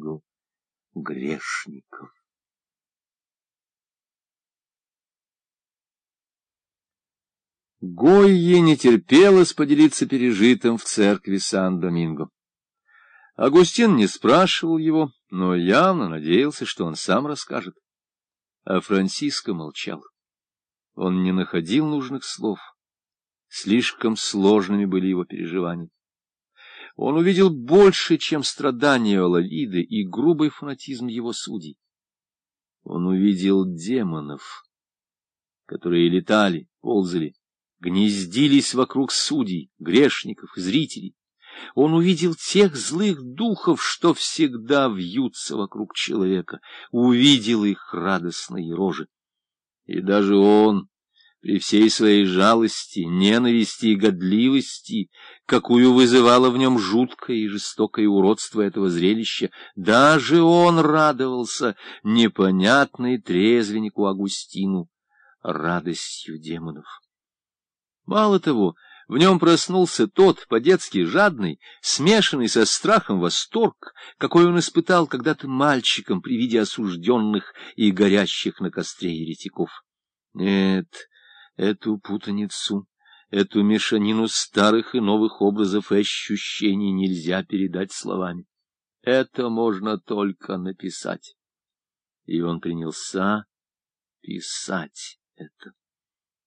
Доминго грешников. Гойе не терпелось поделиться пережитым в церкви Сан-Доминго. Агустин не спрашивал его, но явно надеялся, что он сам расскажет. А Франциско молчал. Он не находил нужных слов. Слишком сложными были его переживания. Он увидел больше, чем страдания Олавиды и грубый фанатизм его судей. Он увидел демонов, которые летали, ползали, гнездились вокруг судей, грешников и зрителей. Он увидел тех злых духов, что всегда вьются вокруг человека, увидел их радостные рожи. И даже он, при всей своей жалости, ненависти и годливости, какую вызывало в нем жуткое и жестокое уродство этого зрелища, даже он радовался непонятной трезвеннику Агустину радостью демонов. Мало того, в нем проснулся тот, по-детски жадный, смешанный со страхом восторг, какой он испытал когда-то мальчиком при виде осужденных и горящих на костре еретиков. Нет, эту путаницу, эту мешанину старых и новых образов и ощущений нельзя передать словами. Это можно только написать. И он принялся писать это.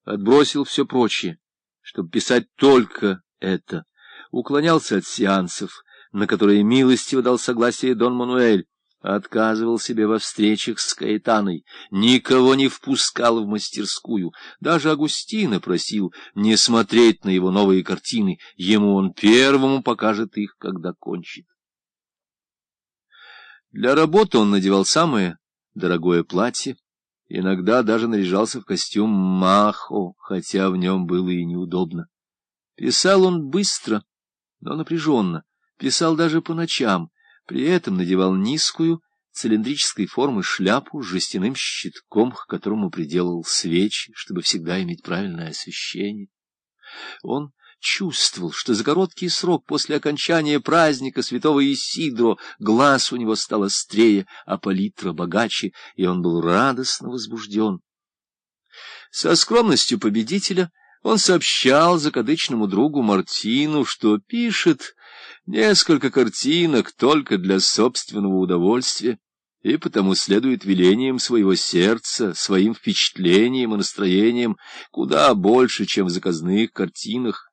Отбросил все прочее чтобы писать только это, уклонялся от сеансов, на которые милостиво дал согласие Дон Мануэль, отказывал себе во встречах с Каэтаной, никого не впускал в мастерскую, даже Агустина просил не смотреть на его новые картины, ему он первому покажет их, когда кончит. Для работы он надевал самое дорогое платье, Иногда даже наряжался в костюм махо, хотя в нем было и неудобно. Писал он быстро, но напряженно, писал даже по ночам, при этом надевал низкую, цилиндрической формы шляпу с жестяным щитком, к которому приделал свечи, чтобы всегда иметь правильное освещение. Он чувствовал, что за короткий срок после окончания праздника святого Исидро глаз у него стал острее, а палитра богаче, и он был радостно возбужден. Со скромностью победителя он сообщал закадычному другу Мартину, что пишет несколько картинок только для собственного удовольствия, и потому следует велениям своего сердца, своим впечатлениям и настроениям куда больше, чем в заказных картинах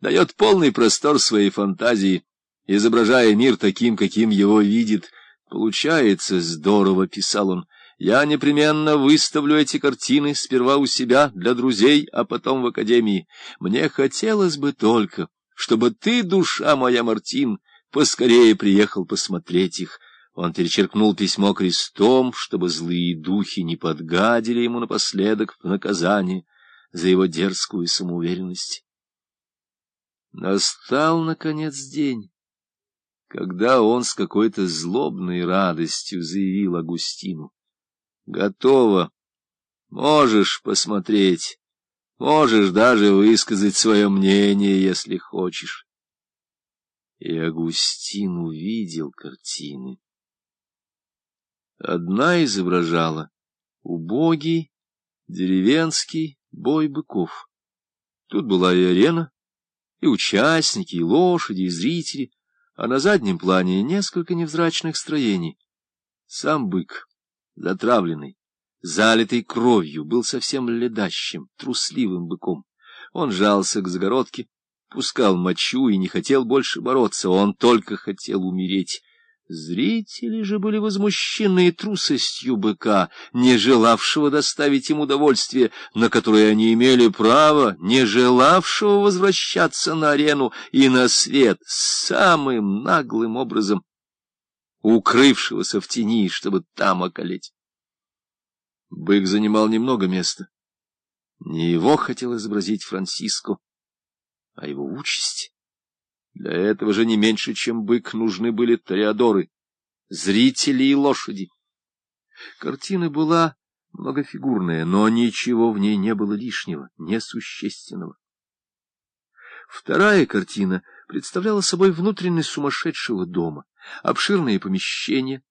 дает полный простор своей фантазии, изображая мир таким, каким его видит. Получается здорово, — писал он. Я непременно выставлю эти картины сперва у себя для друзей, а потом в академии. Мне хотелось бы только, чтобы ты, душа моя, Мартин, поскорее приехал посмотреть их. Он перечеркнул письмо крестом, чтобы злые духи не подгадили ему напоследок в наказание за его дерзкую самоуверенность. Настал, наконец, день, когда он с какой-то злобной радостью заявил Агустину. «Готово. Можешь посмотреть, можешь даже высказать свое мнение, если хочешь». И Агустин увидел картины. Одна изображала убогий деревенский бой быков. Тут была и арена, и участники, и лошади, и зрители, а на заднем плане несколько невзрачных строений. Сам бык, затравленный, залитый кровью, был совсем ледащим, трусливым быком. Он жался к загородке, пускал мочу и не хотел больше бороться, он только хотел умереть. Зрители же были возмущены трусостью быка, не желавшего доставить им удовольствие, на которое они имели право, не желавшего возвращаться на арену и на свет самым наглым образом, укрывшегося в тени, чтобы там околеть. Бык занимал немного места. Не его хотел изобразить Франциско, а его участь. Для этого же не меньше, чем бык, нужны были тореадоры, зрители и лошади. Картина была многофигурная, но ничего в ней не было лишнего, несущественного. Вторая картина представляла собой внутренность сумасшедшего дома, обширные помещения,